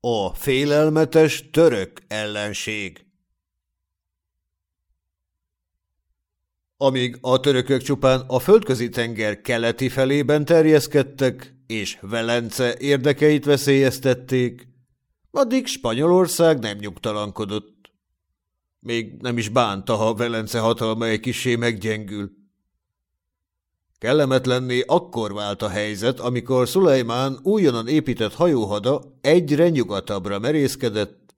A félelmetes török ellenség Amíg a törökök csupán a földközi tenger keleti felében terjeszkedtek, és Velence érdekeit veszélyeztették, addig Spanyolország nem nyugtalankodott. Még nem is bánta, ha Velence hatalma egy kisé meggyengül. Kellemetlenné akkor vált a helyzet, amikor Szulajmán újonnan épített hajóhada egyre nyugatabbra merészkedett,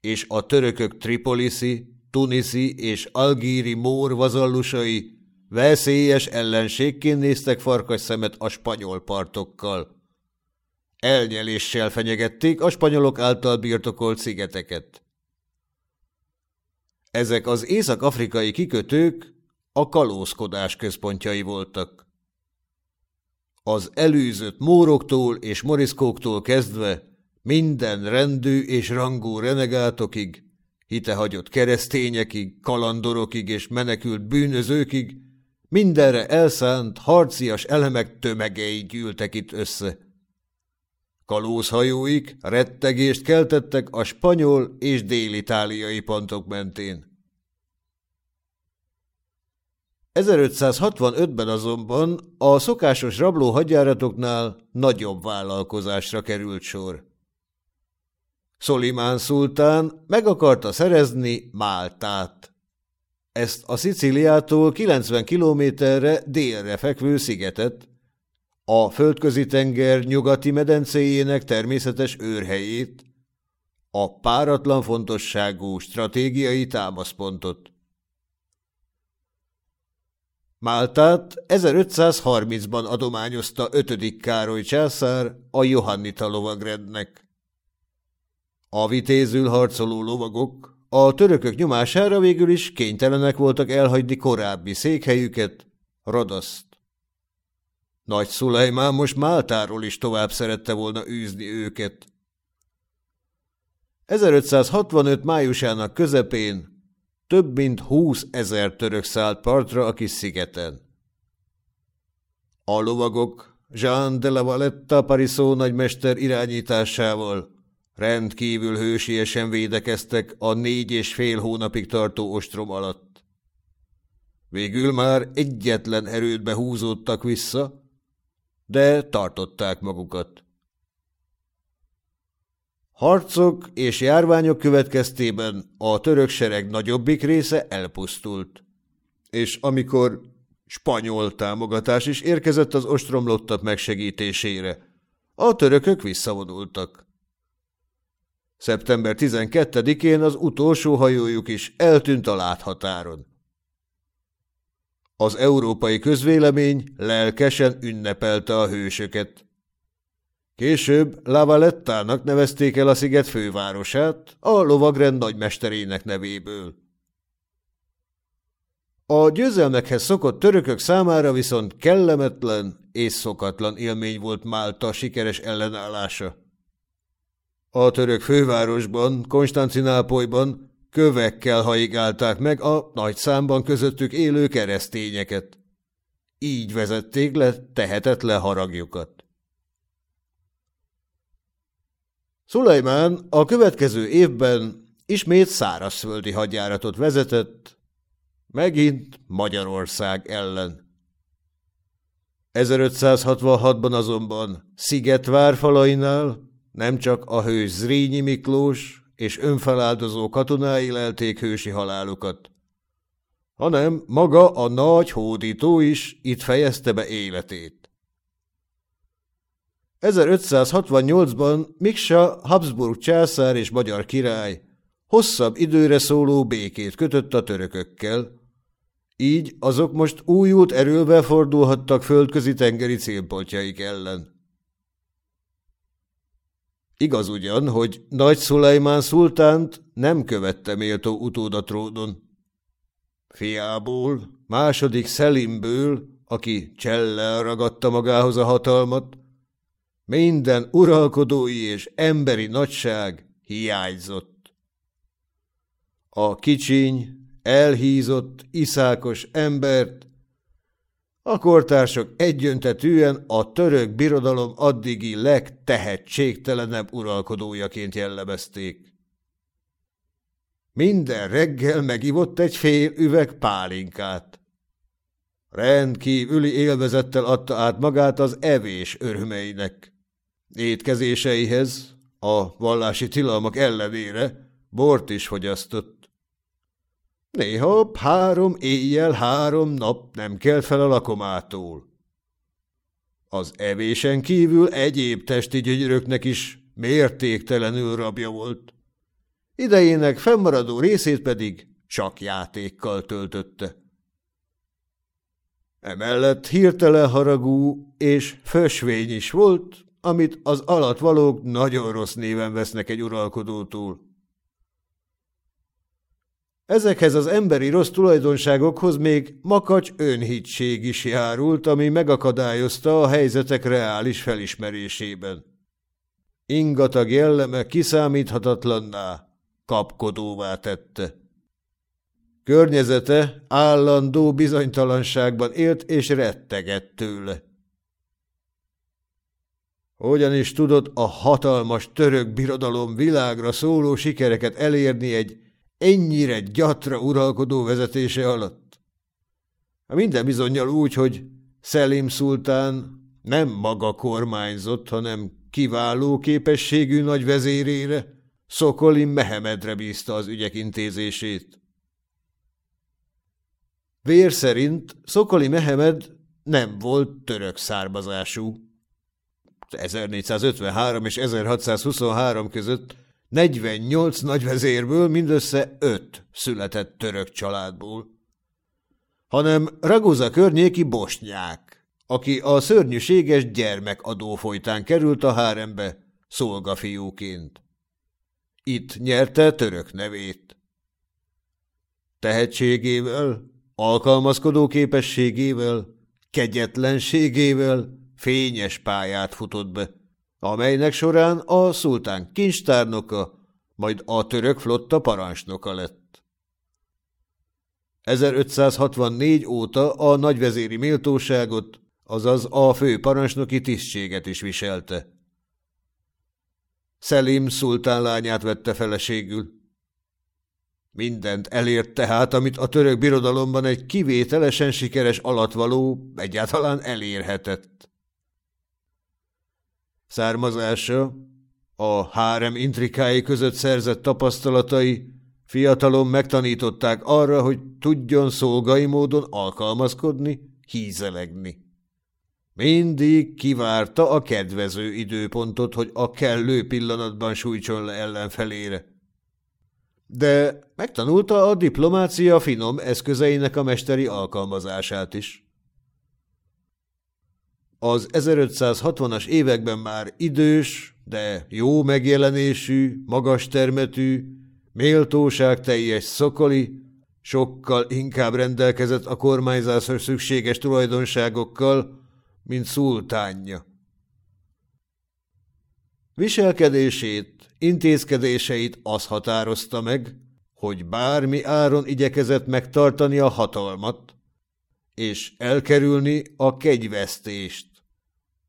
és a törökök Tripoliszi, Tuniszi és Algíri mór vazallusai veszélyes ellenségként néztek farkas szemet a spanyol partokkal. Elnyeléssel fenyegették a spanyolok által birtokolt szigeteket. Ezek az észak-afrikai kikötők a kalózkodás központjai voltak. Az előzött móroktól és moriszkóktól kezdve minden rendű és rangú renegátokig, hitehagyott keresztényekig, kalandorokig és menekült bűnözőkig, mindenre elszánt, harcias elemek tömegei gyűltek itt össze. Kalózhajóik rettegést keltettek a spanyol és dél-itáliai pontok mentén. 1565-ben azonban a szokásos rabló hadjáratoknál nagyobb vállalkozásra került sor. Szolimán szultán meg akarta szerezni Máltát. Ezt a Sziciliától 90 kilométerre délre fekvő szigetet, a földközi tenger nyugati medencéjének természetes őrhelyét, a páratlan fontosságú stratégiai támaszpontot. Máltát 1530-ban adományozta 5. Károly császár a Johannita lovagrendnek. A vitézül harcoló lovagok a törökök nyomására végül is kénytelenek voltak elhagyni korábbi székhelyüket, Rodaszt. Nagy Szulajmán most Máltáról is tovább szerette volna űzni őket. 1565 májusának közepén több mint húsz ezer török szállt partra a kis szigeten. A lovagok Jean de la Valetta Parisó nagymester irányításával rendkívül hősiesen védekeztek a négy és fél hónapig tartó ostrom alatt. Végül már egyetlen erődbe húzódtak vissza, de tartották magukat. Harcok és járványok következtében a török sereg nagyobbik része elpusztult, és amikor spanyol támogatás is érkezett az ostromlottak megsegítésére, a törökök visszavonultak. Szeptember 12-én az utolsó hajójuk is eltűnt a láthatáron. Az európai közvélemény lelkesen ünnepelte a hősöket. Később Lavalettának nevezték el a sziget fővárosát, a lovagrend nagymesterének nevéből. A győzelmekhez szokott törökök számára viszont kellemetlen és szokatlan élmény volt Málta sikeres ellenállása. A török fővárosban, Konstantinápolyban kövekkel haigálták meg a nagy számban közöttük élő keresztényeket. Így vezették le tehetetlen haragjukat. Szulajmán a következő évben ismét szárazföldi hadjáratot vezetett, megint Magyarország ellen. 1566-ban azonban Szigetvár falainál nem csak a hős Zrínyi Miklós és önfeláldozó katonái lelték hősi halálukat, hanem maga a nagy hódító is itt fejezte be életét. 1568-ban Miksa Habsburg császár és magyar király hosszabb időre szóló békét kötött a törökökkel, így azok most újult erővel fordulhattak földközi tengeri célpontjaik ellen. Igaz ugyan, hogy nagy Szulajmán szultánt nem követte méltó utóda tródon. Fiából, második Szelimből, aki csellel ragadta magához a hatalmat, minden uralkodói és emberi nagyság hiányzott. A kicsiny, elhízott, iszákos embert A kortársak egyöntetűen a török birodalom addigi legtehetségtelenebb uralkodójaként jellemezték. Minden reggel megivott egy fél üveg pálinkát. Rendkívüli élvezettel adta át magát az evés örömeinek. Étkezéseihez, a vallási tilalmak ellenére bort is fogyasztott. Néha három éjjel, három nap nem kell fel a lakomától. Az evésen kívül egyéb testi gyönyöröknek is mértéktelenül rabja volt. Idejének fennmaradó részét pedig csak játékkal töltötte. Emellett hirtelen haragú és fösvény is volt, amit az alatvalók nagyon rossz néven vesznek egy uralkodótól. Ezekhez az emberi rossz tulajdonságokhoz még makacs önhitség is járult, ami megakadályozta a helyzetek reális felismerésében. Ingatag jelleme kiszámíthatatlanná, kapkodóvá tette. Környezete állandó bizonytalanságban élt és rettegett tőle. Hogyan tudott a hatalmas török birodalom világra szóló sikereket elérni egy ennyire gyatra uralkodó vezetése alatt? A minden bizonyal úgy, hogy Szelim szultán nem maga kormányzott, hanem kiváló képességű nagy vezérére, Szokoli Mehemedre bízta az ügyek intézését. Vér szerint Szokoli Mehemed nem volt török származású. 1453 és 1623 között 48 nagyvezérből mindössze 5 született török családból, hanem Raguza környéki bosnyák, aki a szörnyűséges gyermekadó folytán került a hárembe szolgafiúként. Itt nyerte török nevét. Tehetségével, alkalmazkodó képességével, kegyetlenségével fényes pályát futott be, amelynek során a szultán kincstárnoka, majd a török flotta parancsnoka lett. 1564 óta a nagyvezéri méltóságot, azaz a fő parancsnoki tisztséget is viselte. Szelim szultán lányát vette feleségül. Mindent elért tehát, amit a török birodalomban egy kivételesen sikeres alatvaló egyáltalán elérhetett. Származása, a hárem intrikái között szerzett tapasztalatai fiatalon megtanították arra, hogy tudjon szolgai módon alkalmazkodni, hízelegni. Mindig kivárta a kedvező időpontot, hogy a kellő pillanatban sújtson le ellenfelére. De megtanulta a diplomácia finom eszközeinek a mesteri alkalmazását is. Az 1560-as években már idős, de jó megjelenésű, magas termetű, méltóságteljes szokoli, sokkal inkább rendelkezett a kormányzásra szükséges tulajdonságokkal, mint szultánja. Viselkedését, intézkedéseit az határozta meg, hogy bármi áron igyekezett megtartani a hatalmat, és elkerülni a kegyvesztést,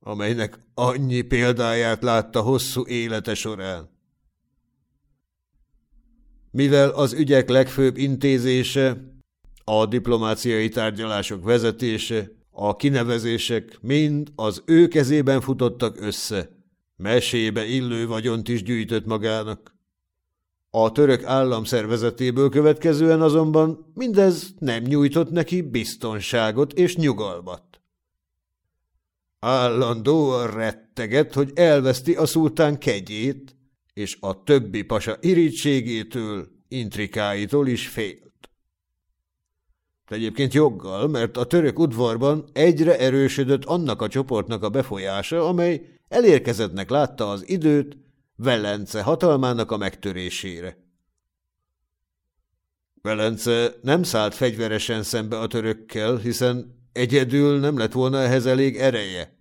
amelynek annyi példáját látta hosszú élete során. Mivel az ügyek legfőbb intézése, a diplomáciai tárgyalások vezetése a kinevezések mind az ő kezében futottak össze. Mesébe illő vagyont is gyűjtött magának. A török állam szervezetéből következően azonban mindez nem nyújtott neki biztonságot és nyugalmat. Állandóan retteget, hogy elveszti a szultán kegyét, és a többi pasa irítségétől, intrikáitól is fél. Egyébként joggal, mert a török udvarban egyre erősödött annak a csoportnak a befolyása, amely elérkezettnek látta az időt Velence hatalmának a megtörésére. Velence nem szállt fegyveresen szembe a törökkel, hiszen egyedül nem lett volna ehhez elég ereje.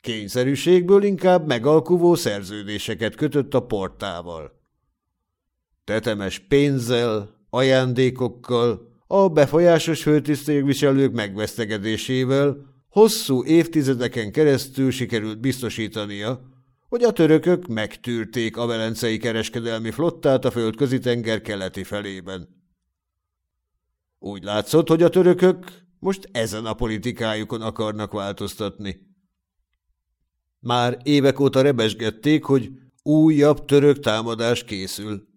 Kényszerűségből inkább megalkuvó szerződéseket kötött a portával. Tetemes pénzzel, ajándékokkal, a befolyásos főtisztségviselők megvesztegedésével hosszú évtizedeken keresztül sikerült biztosítania, hogy a törökök megtűrték a velencei kereskedelmi flottát a földközi tenger keleti felében. Úgy látszott, hogy a törökök most ezen a politikájukon akarnak változtatni. Már évek óta rebesgették, hogy újabb török támadás készül.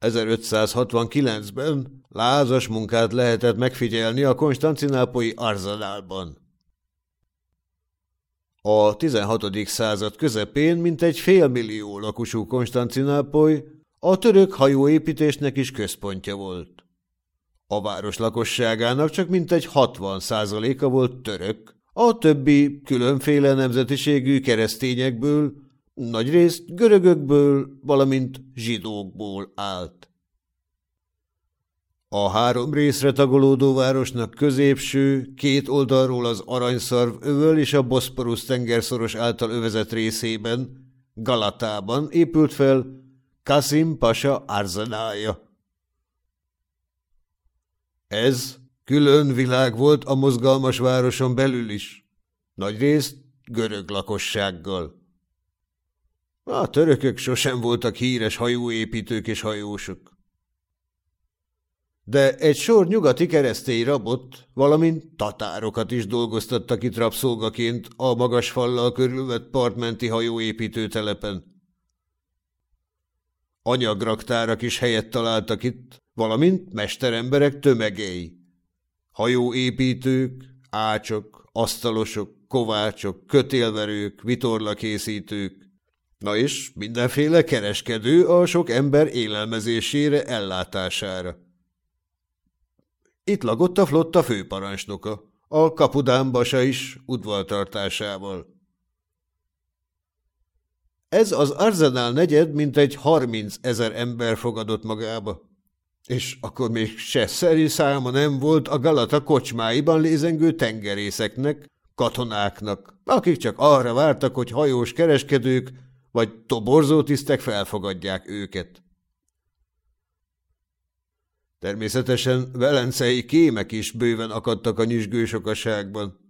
1569-ben lázas munkát lehetett megfigyelni a konstancinápoi Arzanálban. A 16. század közepén mintegy félmillió lakosú Konstancinápoly a török hajóépítésnek is központja volt. A város lakosságának csak mintegy 60 százaléka volt török, a többi különféle nemzetiségű keresztényekből, nagyrészt görögökből, valamint zsidókból állt. A három részre tagolódó városnak középső, két oldalról az aranyszarv övöl és a Boszporusz tengerszoros által övezett részében, Galatában épült fel Kasim Pasa arzenája. Ez külön világ volt a mozgalmas városon belül is, nagyrészt görög lakossággal. A törökök sosem voltak híres hajóépítők és hajósok de egy sor nyugati keresztény rabot, valamint tatárokat is dolgoztattak itt rabszolgaként a magas fallal körülvett partmenti hajóépítőtelepen. Anyagraktárak is helyet találtak itt, valamint mesteremberek tömegei. Hajóépítők, ácsok, asztalosok, kovácsok, kötélverők, vitorlakészítők, na és mindenféle kereskedő a sok ember élelmezésére, ellátására. Itt lagott a flotta főparancsnoka, a kapudán basa is udvartartásával. Ez az Arzenál negyed mintegy harminc ezer ember fogadott magába. És akkor még se szeri száma nem volt a Galata kocsmáiban lézengő tengerészeknek, katonáknak, akik csak arra vártak, hogy hajós kereskedők vagy toborzótisztek felfogadják őket. Természetesen velencei kémek is bőven akadtak a nyüzsgősokaságban.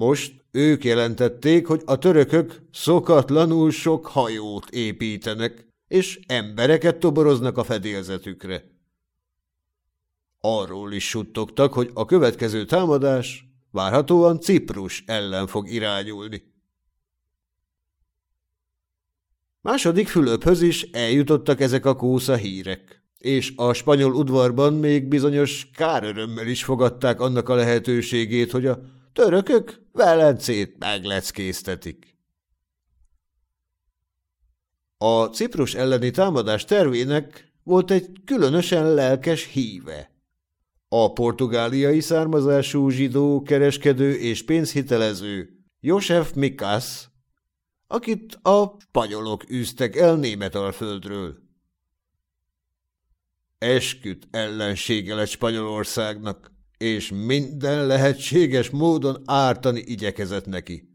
Most ők jelentették, hogy a törökök szokatlanul sok hajót építenek, és embereket toboroznak a fedélzetükre. Arról is suttogtak, hogy a következő támadás várhatóan Ciprus ellen fog irányulni. Második Fülöphöz is eljutottak ezek a kósza hírek és a spanyol udvarban még bizonyos kárörömmel is fogadták annak a lehetőségét, hogy a törökök Velencét megleckéztetik. A Ciprus elleni támadás tervének volt egy különösen lelkes híve. A portugáliai származású zsidó, kereskedő és pénzhitelező József Mikas, akit a spanyolok űztek el Németalföldről. Esküt ellensége lett Spanyolországnak, és minden lehetséges módon ártani igyekezett neki.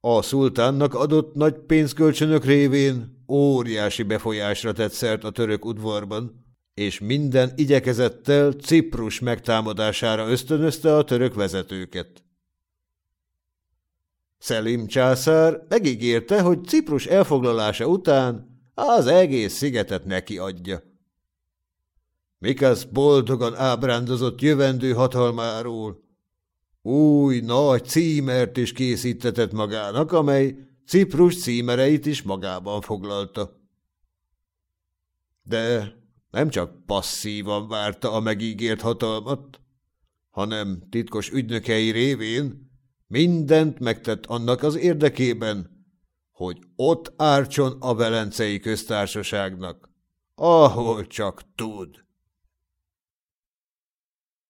A szultánnak adott nagy pénzkölcsönök révén óriási befolyásra tett szert a török udvarban, és minden igyekezettel Ciprus megtámadására ösztönözte a török vezetőket. Szelim császár megígérte, hogy Ciprus elfoglalása után az egész szigetet neki adja. Mikasz boldogan ábrándozott jövendő hatalmáról. Új, nagy címert is készítetett magának, amely Ciprus címereit is magában foglalta. De nem csak passzívan várta a megígért hatalmat, hanem titkos ügynökei révén mindent megtett annak az érdekében, hogy ott ártson a velencei köztársaságnak, ahol csak tud.